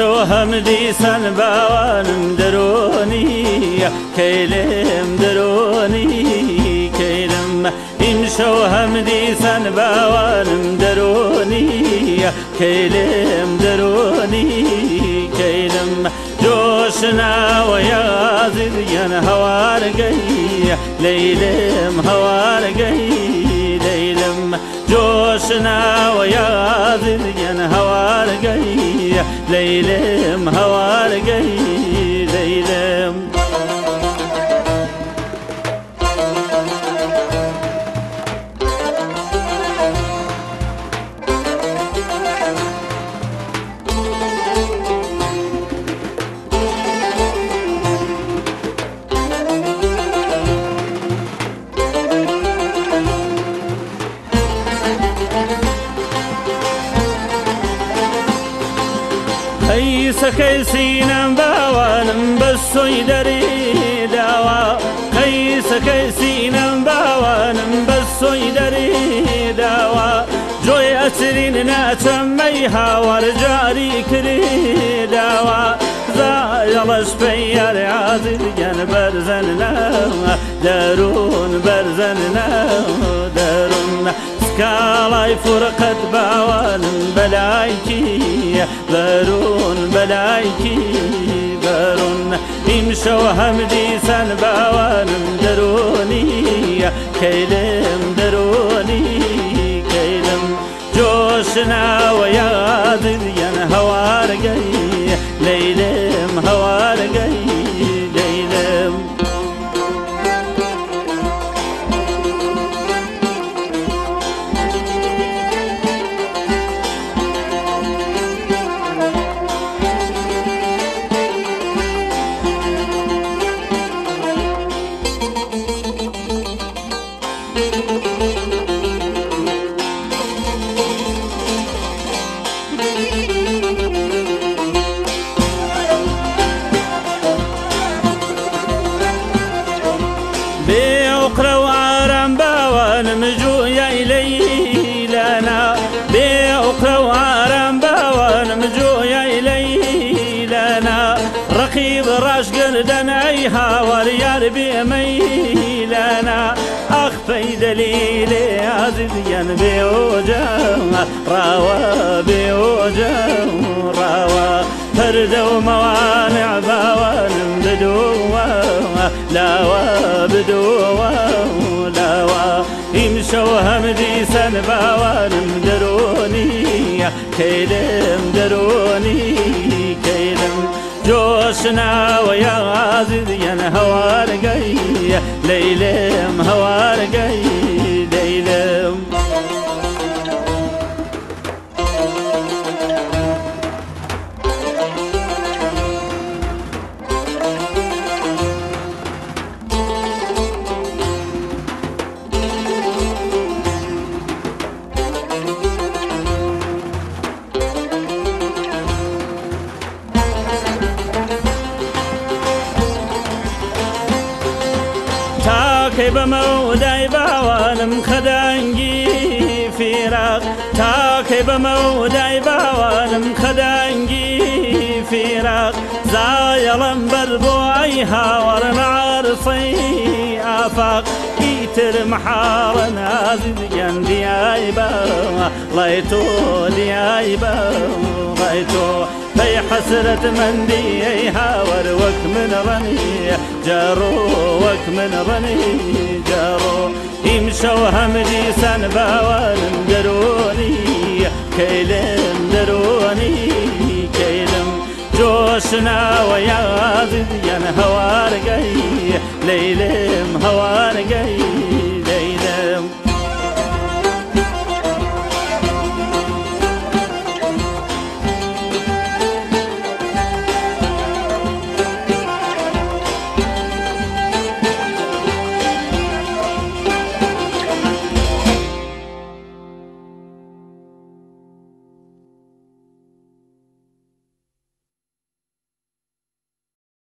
هم دیسان باوانم درونی کیلم درونی کیلم این شو هم دیسان باوانم درونی کیلم درونی کیلم جوشنا ويازد ين هوارقي ليلم هوارقي ليلم. جوشنا ويازد ين هوارقي ليلم هوارقي سكي سينم باوانم بسوي دري داوا كي سكي سينم باوانم بسوي دري داوا جوي أسرين ناتميها ورجاري كري داوا زايلش بيار عازل جن برزننا دارون برزننا دارون سكالاي فرقت باوان بلايكي بارون بلايكي بارون يمشوا همدي سن باوان دروني كيلم دروني كيلم. جوشنا ويا ين رقيب راش قردن أيها وريار بيميلنا أخفي دليلي عزيز ين بيوجا راوا بيوجا راوا فرد وموانع باوان بدوا لاوا بدوا لاوا يمشوا همدي سن باوان دروني كيلم دروني كيلم جوشنا ويا غازي ين هوارقي ليلم تاكي بموداي باوانم خدانجي فراق تاكي بموداي باوانم خدانجي فراق زايلم بربوعي هاور معرصي آفاق. كيتر محار نازل جندي ايبا لايتو دي ايبا في حسرة مندي هاور وك من رني جارو وك من رني جارو. يمشوا همدي سن باوان دروني كيلم دروني كيلم. جوشنا ويا زيد ين هوارقي ليلم هوارقي.